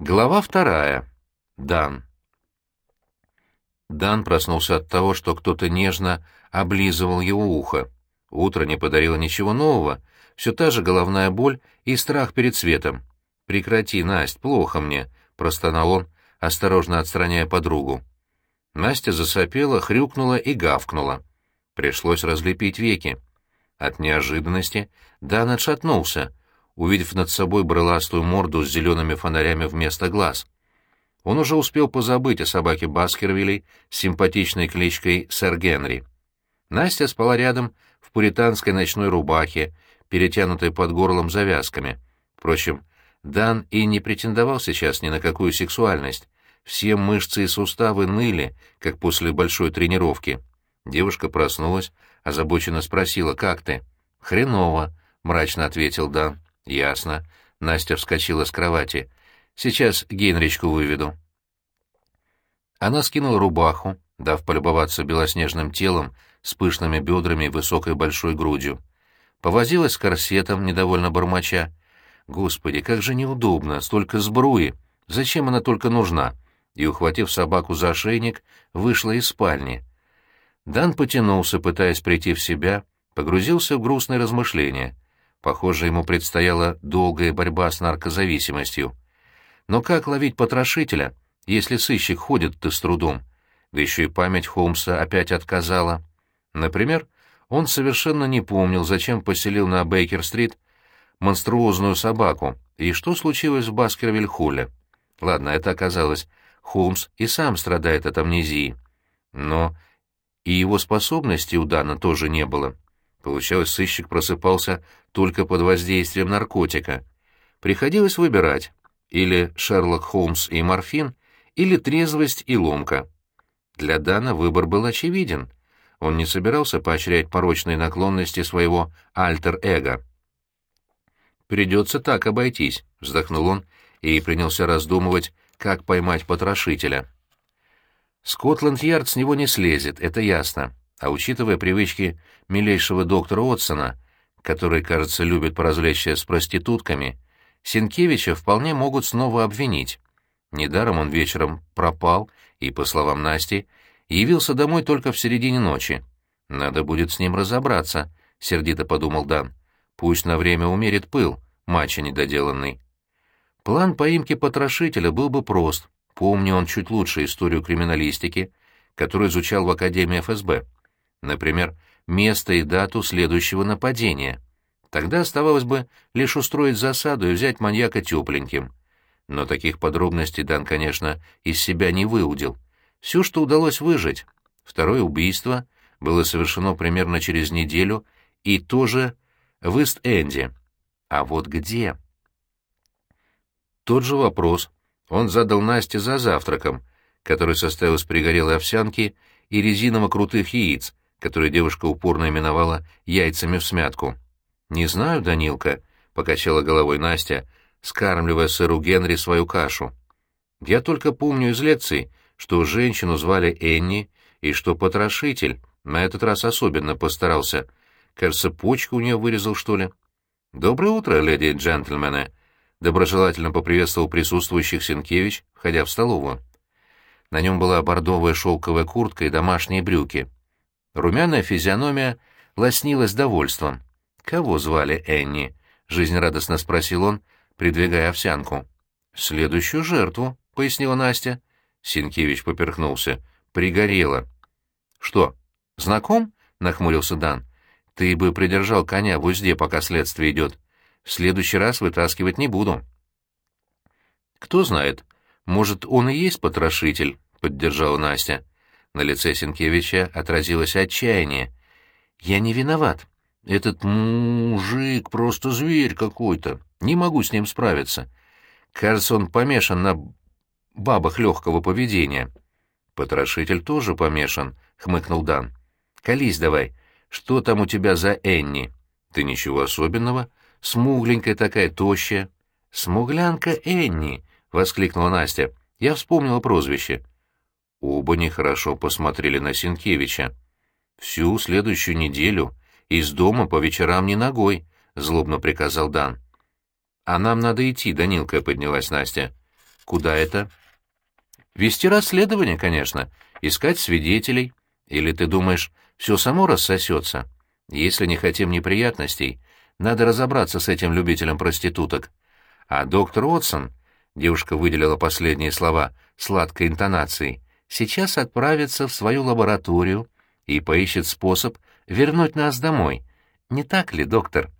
Глава вторая. Дан. Дан проснулся от того, что кто-то нежно облизывал его ухо. Утро не подарило ничего нового, все та же головная боль и страх перед светом. «Прекрати, Насть, плохо мне», — простонал он, осторожно отстраняя подругу. Настя засопела, хрюкнула и гавкнула. Пришлось разлепить веки. От неожиданности Дан отшатнулся — увидев над собой брыластую морду с зелеными фонарями вместо глаз. Он уже успел позабыть о собаке Баскервилей с симпатичной кличкой Сэр Генри. Настя спала рядом в пуританской ночной рубахе, перетянутой под горлом завязками. Впрочем, Дан и не претендовал сейчас ни на какую сексуальность. Все мышцы и суставы ныли, как после большой тренировки. Девушка проснулась, озабоченно спросила, «Как ты?» «Хреново», — мрачно ответил Дан. «Ясно». Настя вскочила с кровати. «Сейчас Генричку выведу». Она скинула рубаху, дав полюбоваться белоснежным телом с пышными бедрами и высокой большой грудью. Повозилась с корсетом, недовольно бормоча. «Господи, как же неудобно, столько сбруи! Зачем она только нужна?» И, ухватив собаку за ошейник, вышла из спальни. Дан потянулся, пытаясь прийти в себя, погрузился в грустные размышления — Похоже, ему предстояла долгая борьба с наркозависимостью. Но как ловить потрошителя, если сыщик ходит-то с трудом? Да еще и память Холмса опять отказала. Например, он совершенно не помнил, зачем поселил на Бейкер-стрит монструозную собаку, и что случилось в Баскервиль-Холле. Ладно, это оказалось. Холмс и сам страдает от амнезии. Но и его способностей у Дана тоже не было. Получалось, сыщик просыпался только под воздействием наркотика. Приходилось выбирать или Шерлок Холмс и морфин, или трезвость и ломка. Для Дана выбор был очевиден. Он не собирался поощрять порочные наклонности своего альтер-эго. «Придется так обойтись», — вздохнул он и принялся раздумывать, как поймать потрошителя. Скотланд-Ярд с него не слезет, это ясно. А учитывая привычки милейшего доктора Отсона, который, кажется, любит поразвлечься с проститутками, Сенкевича вполне могут снова обвинить. Недаром он вечером пропал и, по словам Насти, явился домой только в середине ночи. «Надо будет с ним разобраться», — сердито подумал Дан. «Пусть на время умерит пыл, мачо недоделанный». План поимки потрошителя был бы прост. Помню он чуть лучше историю криминалистики, которую изучал в Академии ФСБ. Например, место и дату следующего нападения. Тогда оставалось бы лишь устроить засаду и взять маньяка тепленьким. Но таких подробностей Дан, конечно, из себя не выудил. Все, что удалось выжить. Второе убийство было совершено примерно через неделю и тоже в Ист-Энде. А вот где? Тот же вопрос он задал Насте за завтраком, который состоял из пригорелой овсянки и резиново-крутых яиц, которые девушка упорно именовала яйцами в смятку. «Не знаю, Данилка», — покачала головой Настя, скармливая сыру Генри свою кашу. «Я только помню из лекций, что женщину звали Энни, и что потрошитель на этот раз особенно постарался. Кажется, почку у нее вырезал, что ли». «Доброе утро, леди и джентльмены», — доброжелательно поприветствовал присутствующих Сенкевич, входя в столовую. На нем была бордовая шелковая куртка и домашние брюки. Румяная физиономия лоснилась довольством. «Кого звали Энни?» — жизнерадостно спросил он, придвигая овсянку. «Следующую жертву», — пояснила Настя. Синкевич поперхнулся. «Пригорело». «Что, знаком?» — нахмурился Дан. «Ты бы придержал коня в узде, пока следствие идет. В следующий раз вытаскивать не буду». «Кто знает, может, он и есть потрошитель», — поддержала Настя. На лице Сенкевича отразилось отчаяние. «Я не виноват. Этот мужик просто зверь какой-то. Не могу с ним справиться. Кажется, он помешан на бабах легкого поведения». «Потрошитель тоже помешан», — хмыкнул Дан. «Колись давай. Что там у тебя за Энни?» «Ты ничего особенного. Смугленькая такая, тощая». «Смуглянка Энни!» — воскликнула Настя. «Я вспомнила прозвище». Оба нехорошо посмотрели на Синкевича. «Всю следующую неделю из дома по вечерам не ногой», — злобно приказал Дан. «А нам надо идти», — Данилка поднялась Настя. Куда это? Вести расследование, конечно. Искать свидетелей. Или ты думаешь, все само рассосется? Если не хотим неприятностей, надо разобраться с этим любителем проституток. А доктор Отсон, девушка выделила последние слова сладкой интонацией, сейчас отправится в свою лабораторию и поищет способ вернуть нас домой. Не так ли, доктор?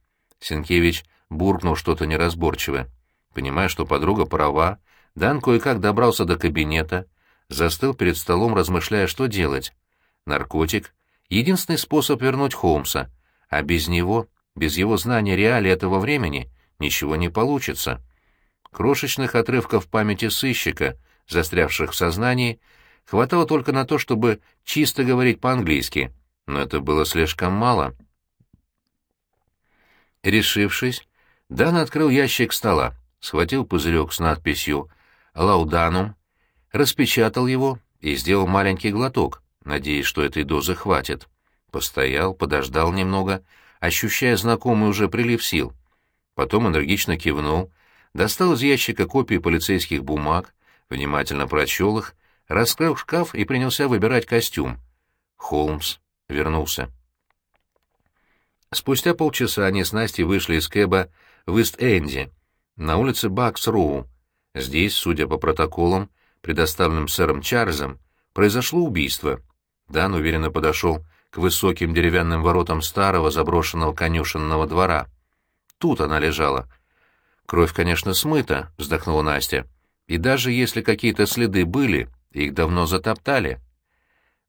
Сенкевич буркнул что-то неразборчивое. Понимая, что подруга права, Дан кое-как добрался до кабинета, застыл перед столом, размышляя, что делать. Наркотик — единственный способ вернуть Холмса, а без него, без его знания реалий этого времени, ничего не получится. Крошечных отрывков памяти сыщика, застрявших в сознании, хватало только на то, чтобы чисто говорить по-английски, но это было слишком мало. Решившись, Дан открыл ящик стола, схватил пузырек с надписью «Лауданум», распечатал его и сделал маленький глоток, надеясь, что этой дозы хватит. Постоял, подождал немного, ощущая знакомый уже прилив сил. Потом энергично кивнул, достал из ящика копии полицейских бумаг, внимательно прочел их, раскрыл шкаф и принялся выбирать костюм. Холмс вернулся. Спустя полчаса они с Настей вышли из Кэба в Ист-Энди, на улице Бакс-Роу. Здесь, судя по протоколам, предоставленным сэром Чарльзом, произошло убийство. Дан уверенно подошел к высоким деревянным воротам старого заброшенного конюшенного двора. Тут она лежала. «Кровь, конечно, смыта», — вздохнула Настя. «И даже если какие-то следы были, их давно затоптали».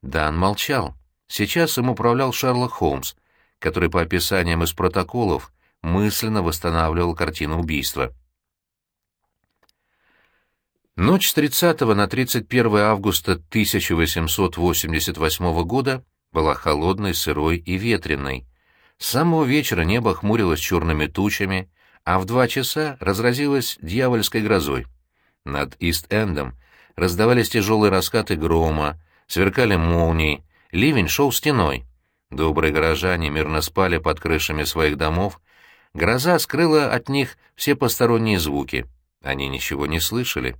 Дан молчал. Сейчас им управлял Шерлок Холмс, который по описаниям из протоколов мысленно восстанавливал картину убийства. Ночь с 30 на 31 августа 1888 года была холодной, сырой и ветреной. С самого вечера небо хмурилось черными тучами, а в два часа разразилось дьявольской грозой. Над Ист-Эндом раздавались тяжелые раскаты грома, сверкали молнии, ливень шел стеной. Добрые горожане мирно спали под крышами своих домов, гроза скрыла от них все посторонние звуки, они ничего не слышали.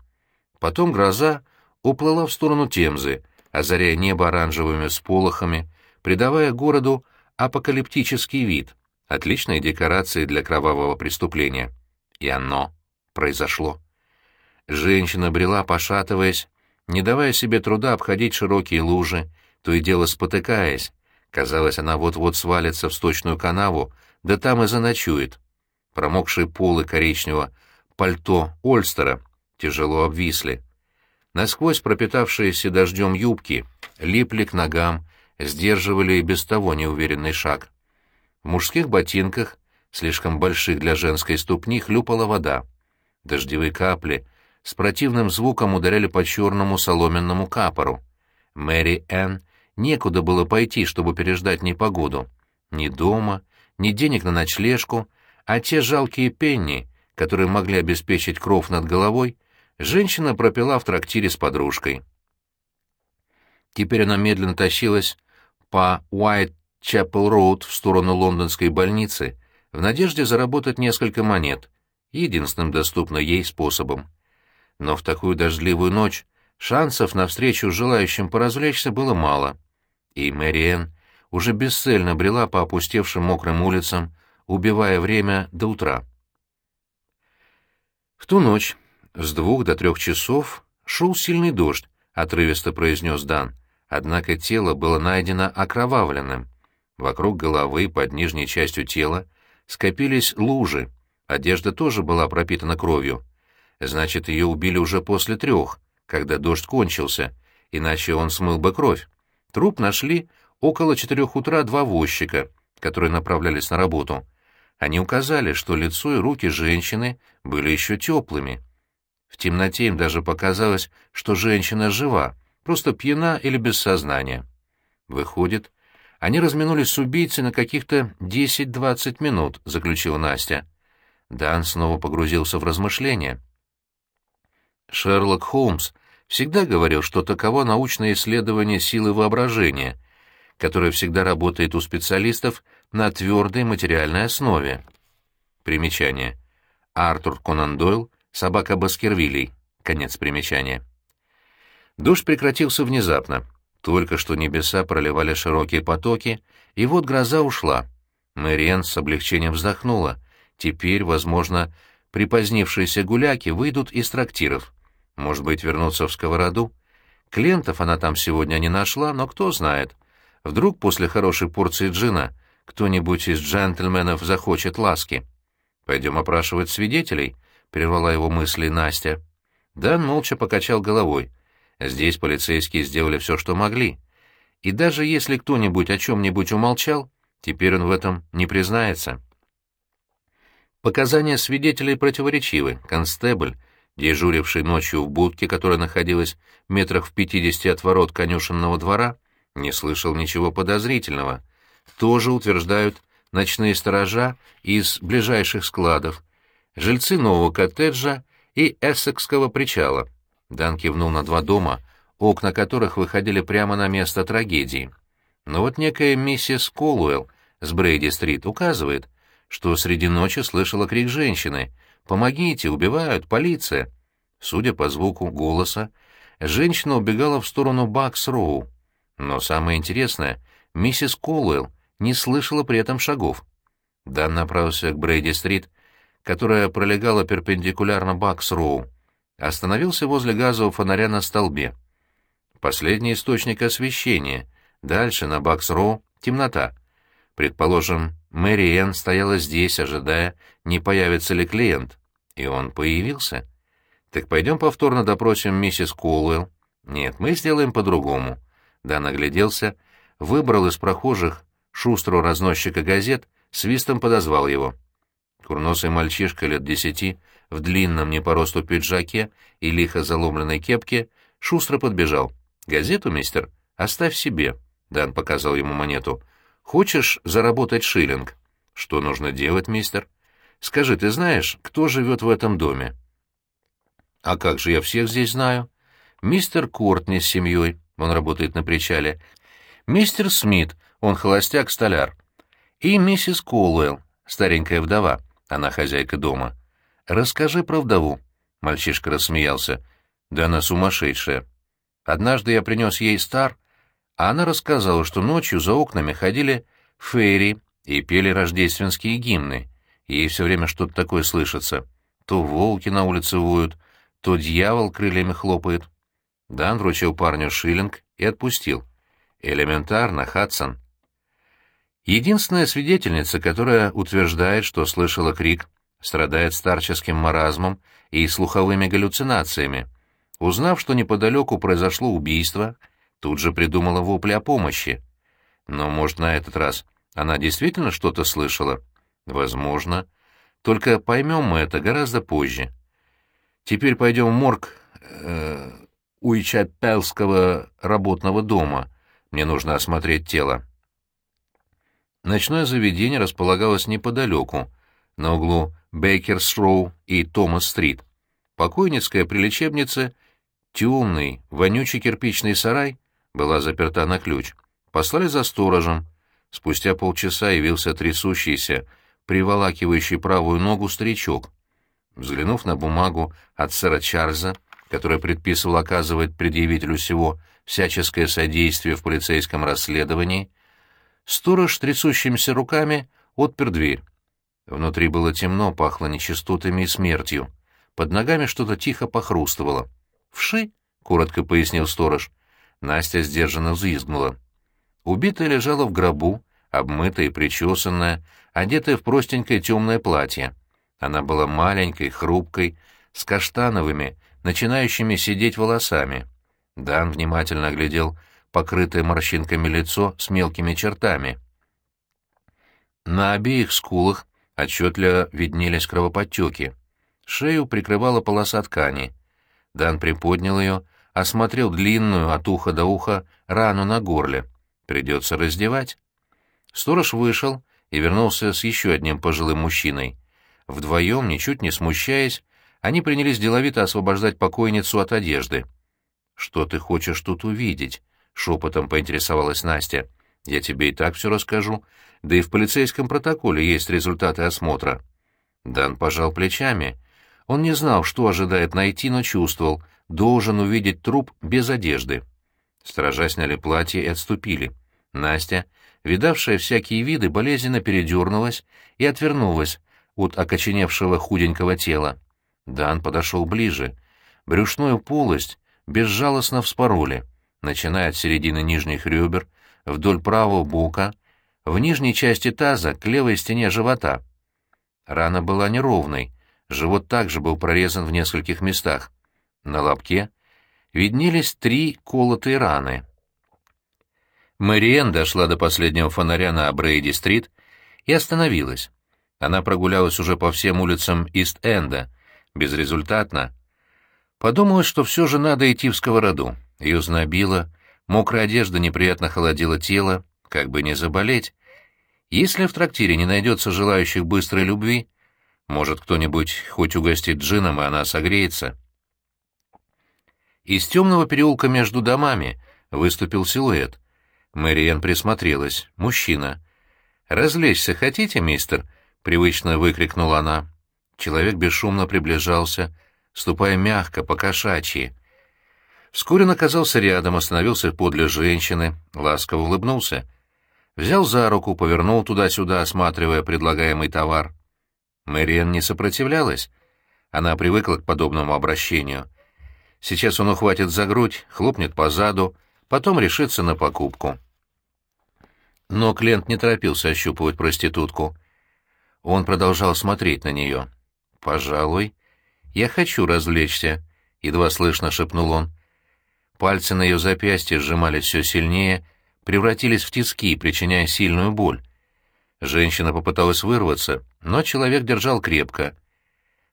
Потом гроза уплыла в сторону Темзы, озаряя небо оранжевыми сполохами, придавая городу апокалиптический вид, отличные декорации для кровавого преступления. И оно произошло. Женщина брела, пошатываясь, не давая себе труда обходить широкие лужи, то и дело спотыкаясь. Казалось, она вот-вот свалится в сточную канаву, да там и заночует. Промокшие полы коричневого пальто Ольстера тяжело обвисли. Насквозь пропитавшиеся дождем юбки липли к ногам, сдерживали и без того неуверенный шаг. В мужских ботинках, слишком больших для женской ступни, хлюпала вода. Дождевые капли с противным звуком ударяли по черному соломенному капору. Мэри Энн некуда было пойти, чтобы переждать непогоду. Ни дома, ни денег на ночлежку, а те жалкие пенни, которые могли обеспечить кров над головой, женщина пропила в трактире с подружкой. Теперь она медленно тащилась по Уайт-Чапел-Роуд в сторону лондонской больницы в надежде заработать несколько монет, единственным доступным ей способом. Но в такую дождливую ночь шансов на встречу с желающим поразвлечься было мало, и Мэриэн уже бесцельно брела по опустевшим мокрым улицам, убивая время до утра. В ту ночь с двух до трех часов шел сильный дождь, отрывисто произнес Дан, однако тело было найдено окровавленным. Вокруг головы, под нижней частью тела, скопились лужи, одежда тоже была пропитана кровью. Значит, ее убили уже после трех, когда дождь кончился, иначе он смыл бы кровь. Труп нашли около четырех утра два возчика, которые направлялись на работу. Они указали, что лицо и руки женщины были еще теплыми. В темноте им даже показалось, что женщина жива, просто пьяна или без сознания. Выходит, они разминулись с убийцей на каких-то 10-20 минут, заключила Настя. Дан снова погрузился в размышления. Шерлок Холмс всегда говорил, что таково научное исследование силы воображения, которое всегда работает у специалистов на твердой материальной основе. Примечание. Артур Конан Дойл «Собака Баскервилей». Конец примечания. Дождь прекратился внезапно. Только что небеса проливали широкие потоки, и вот гроза ушла. Мэриэн с облегчением вздохнула. Теперь, возможно, припозднившиеся гуляки выйдут из трактиров. Может быть, вернуться в сковороду? Клиентов она там сегодня не нашла, но кто знает. Вдруг после хорошей порции джина кто-нибудь из джентльменов захочет ласки. «Пойдем опрашивать свидетелей», — прервала его мысли Настя. Дан молча покачал головой. Здесь полицейские сделали все, что могли. И даже если кто-нибудь о чем-нибудь умолчал, теперь он в этом не признается. Показания свидетелей противоречивы. Констебль, дежуривший ночью в будке, которая находилась метрах в пятидесяти от ворот конюшенного двора, не слышал ничего подозрительного. Тоже утверждают ночные сторожа из ближайших складов, жильцы нового коттеджа и Эссекского причала. Дан кивнул на два дома, окна которых выходили прямо на место трагедии. Но вот некая миссис Колуэлл с Брейди-стрит указывает, что среди ночи слышала крик женщины «Помогите, убивают, полиция!». Судя по звуку голоса, женщина убегала в сторону Бакс-Роу. Но самое интересное, миссис Колуэлл не слышала при этом шагов. Дан направился к Брейди-стрит, которая пролегала перпендикулярно Бакс-Роу, остановился возле газового фонаря на столбе. Последний источник освещения. Дальше, на Бакс-Роу, темнота. Предположим, Мэри Энн стояла здесь, ожидая, не появится ли клиент. И он появился. Так пойдем повторно допросим миссис Колуэлл. Нет, мы сделаем по-другому. Да нагляделся, выбрал из прохожих шустрого разносчика газет, свистом подозвал его. Курносый мальчишка лет десяти, в длинном не по росту пиджаке и лихо заломленной кепке, шустро подбежал. «Газету, мистер? Оставь себе», — Дан показал ему монету. «Хочешь заработать шиллинг?» «Что нужно делать, мистер?» «Скажи, ты знаешь, кто живет в этом доме?» «А как же я всех здесь знаю?» «Мистер Кортни с семьей, он работает на причале. Мистер Смит, он холостяк-столяр. И миссис Колуэлл, старенькая вдова, она хозяйка дома. Расскажи про вдову. Мальчишка рассмеялся. Да она сумасшедшая. Однажды я принес ей стар, а она рассказала, что ночью за окнами ходили фейри и пели рождественские гимны. Ей все время что-то такое слышится. То волки на улице воют, то дьявол крыльями хлопает. Дан вручил парню шиллинг и отпустил. Элементарно, Хадсон. Единственная свидетельница, которая утверждает, что слышала крик, страдает старческим маразмом и слуховыми галлюцинациями. Узнав, что неподалеку произошло убийство, тут же придумала вопли о помощи. Но, может, на этот раз она действительно что-то слышала? Возможно. Только поймем мы это гораздо позже. Теперь пойдем в морг э, Уичапелского работного дома — мне нужно осмотреть тело. Ночное заведение располагалось неподалеку, на углу Бейкерс-Роу и Томас-Стрит. Покойницкая при лечебнице, темный, вонючий кирпичный сарай, была заперта на ключ. Послали за сторожем. Спустя полчаса явился трясущийся, приволакивающий правую ногу старичок. Взглянув на бумагу от сэра Чарльза, которая предписывала оказывать предъявителю всего всяческое содействие в полицейском расследовании, сторож трясущимися руками отпер дверь. Внутри было темно, пахло нечистотами и смертью. Под ногами что-то тихо похрустывало. «Вши?» — коротко пояснил сторож. Настя сдержанно взвизгнула. Убитая лежала в гробу, обмытая и причесанная, одетая в простенькое темное платье. Она была маленькой, хрупкой, с каштановыми, начинающими сидеть волосами. Дан внимательно оглядел покрытое морщинками лицо с мелкими чертами. На обеих скулах отчетливо виднелись кровоподтеки. Шею прикрывала полоса ткани. Дан приподнял ее, осмотрел длинную от уха до уха рану на горле. Придется раздевать. Сторож вышел и вернулся с еще одним пожилым мужчиной. Вдвоем, ничуть не смущаясь, они принялись деловито освобождать покойницу от одежды. «Что ты хочешь тут увидеть?» — шепотом поинтересовалась Настя. «Я тебе и так все расскажу. Да и в полицейском протоколе есть результаты осмотра». Дан пожал плечами. Он не знал, что ожидает найти, но чувствовал, должен увидеть труп без одежды. Стража сняли платье и отступили. Настя, видавшая всякие виды, болезненно передернулась и отвернулась от окоченевшего худенького тела. Дан подошел ближе. Брюшную полость безжалостно вспороли, начиная от середины нижних ребер, вдоль правого бока, в нижней части таза к левой стене живота. Рана была неровной, живот также был прорезан в нескольких местах. На лобке виднелись три колотые раны. Мэриэн дошла до последнего фонаря на Брейди-стрит и остановилась. Она прогулялась уже по всем улицам Ист-Энда, безрезультатно. Подумала, что все же надо идти в сковороду. Ее знобило, мокрая одежда неприятно холодила тело, как бы не заболеть. Если в трактире не найдется желающих быстрой любви, может, кто-нибудь хоть угостит джином, и она согреется. Из темного переулка между домами выступил силуэт. Мэриэн присмотрелась. Мужчина. «Развлечься хотите, мистер?» — привычно выкрикнула она. Человек бесшумно приближался, ступая мягко, по-кошачьи. Вскоре он оказался рядом, остановился подле женщины, ласково улыбнулся. Взял за руку, повернул туда-сюда, осматривая предлагаемый товар. Мэриэн не сопротивлялась. Она привыкла к подобному обращению. Сейчас он ухватит за грудь, хлопнет по заду, потом решится на покупку. Но клиент не торопился ощупывать проститутку. Он продолжал смотреть на нее. «Пожалуй, я хочу развлечься», — едва слышно шепнул он. Пальцы на ее запястье сжимались все сильнее, превратились в тиски, причиняя сильную боль. Женщина попыталась вырваться, но человек держал крепко.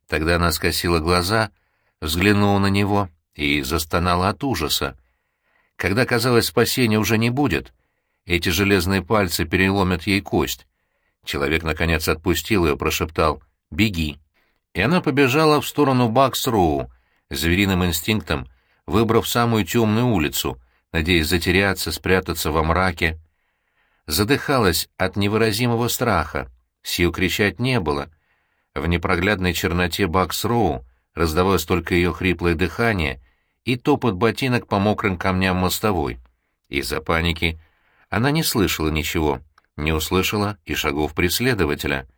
Тогда она скосила глаза, взглянула на него и застонала от ужаса. Когда, казалось, спасения уже не будет, эти железные пальцы переломят ей кость. Человек, наконец, отпустил ее, прошептал «Беги!» И она побежала в сторону Бакс-Роу, звериным инстинктом, выбрав самую темную улицу, надеясь затеряться, спрятаться во мраке, задыхалась от невыразимого страха. Сил кричать не было. В непроглядной черноте Бакс-Роу раздавалось только ее хриплое дыхание и топот ботинок по мокрым камням мостовой. Из-за паники она не слышала ничего, не услышала и шагов преследователя.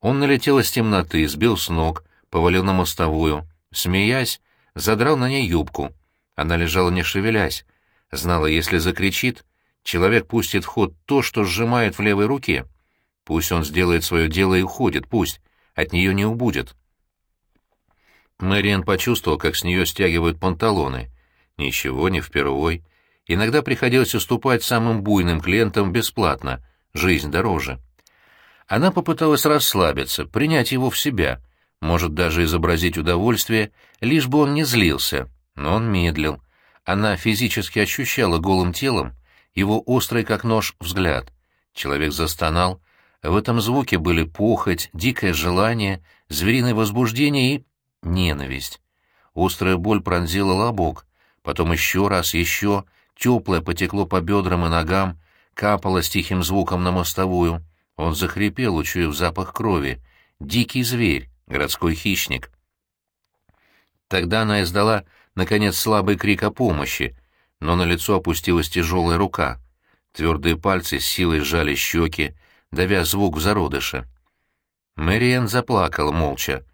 Он налетел из темноты, сбил с ног, повалил на мостовую, смеясь, задрал на ней юбку. Она лежала не шевелясь, знала, если закричит, Человек пустит в ход то, что сжимает в левой руке. Пусть он сделает свое дело и уходит, пусть. От нее не убудет. Мэриан почувствовал, как с нее стягивают панталоны. Ничего, не впервой. Иногда приходилось уступать самым буйным клиентам бесплатно. Жизнь дороже. Она попыталась расслабиться, принять его в себя, может даже изобразить удовольствие, лишь бы он не злился. Но он медлил. Она физически ощущала голым телом, его острый как нож взгляд. Человек застонал. В этом звуке были похоть, дикое желание, звериное возбуждение и ненависть. Острая боль пронзила лобок, потом еще раз, еще, теплое потекло по бедрам и ногам, капало с тихим звуком на мостовую. Он захрипел, учуяв запах крови. Дикий зверь, городской хищник. Тогда она издала, наконец, слабый крик о помощи, но на лицо опустилась тяжелая рука. Твердые пальцы с силой сжали щеки, давя звук в зародыше. Мэриэн заплакала молча.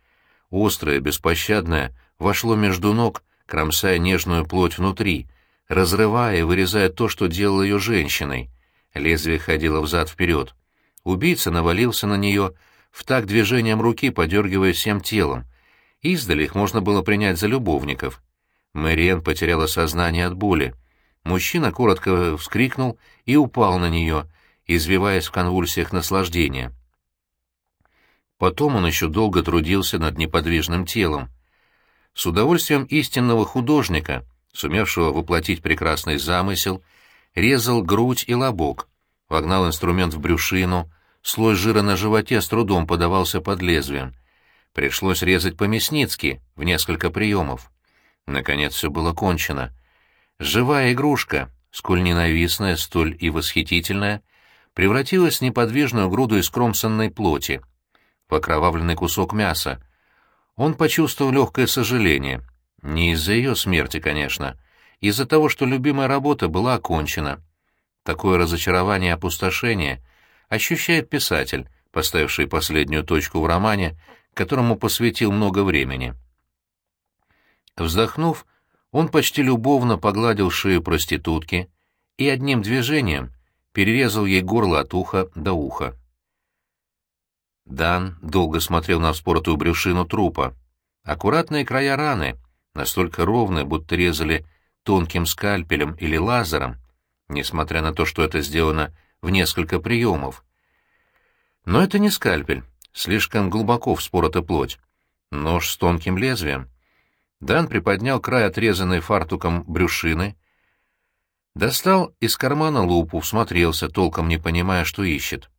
Острое, беспощадное, вошло между ног, кромсая нежную плоть внутри, разрывая и вырезая то, что делала ее женщиной. Лезвие ходило взад-вперед. Убийца навалился на нее, в так движением руки подергивая всем телом. Издали их можно было принять за любовников. Мэриэн потеряла сознание от боли. Мужчина коротко вскрикнул и упал на нее, извиваясь в конвульсиях наслаждения. Потом он еще долго трудился над неподвижным телом. С удовольствием истинного художника, сумевшего воплотить прекрасный замысел, резал грудь и лобок, вогнал инструмент в брюшину, слой жира на животе с трудом подавался под лезвием. Пришлось резать по-мясницки, в несколько приемов. Наконец все было кончено. Живая игрушка, сколь ненавистная, столь и восхитительная, превратилась в неподвижную груду из кромсанной плоти, покровавленный кусок мяса. он почувствовал легкое сожаление. Не из-за ее смерти, конечно, из-за того, что любимая работа была окончена. Такое разочарование и опустошение ощущает писатель, поставивший последнюю точку в романе, которому посвятил много времени. Вздохнув, он почти любовно погладил шею проститутки и одним движением перерезал ей горло от уха до уха. Дан долго смотрел на вспоротую брюшину трупа. Аккуратные края раны, настолько ровные, будто резали тонким скальпелем или лазером, несмотря на то, что это сделано в несколько приемов. Но это не скальпель, слишком глубоко вспорота плоть. Нож с тонким лезвием. Дан приподнял край отрезанной фартуком брюшины, достал из кармана лупу, всмотрелся, толком не понимая, что ищет.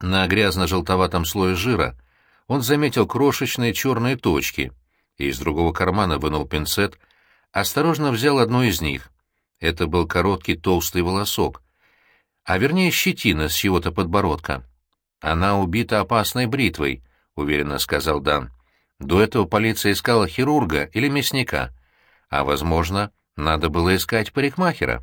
На грязно-желтоватом слое жира он заметил крошечные черные точки и из другого кармана вынул пинцет, осторожно взял одну из них. Это был короткий толстый волосок, а вернее щетина с чего-то подбородка. «Она убита опасной бритвой», — уверенно сказал Дан. «До этого полиция искала хирурга или мясника, а, возможно, надо было искать парикмахера».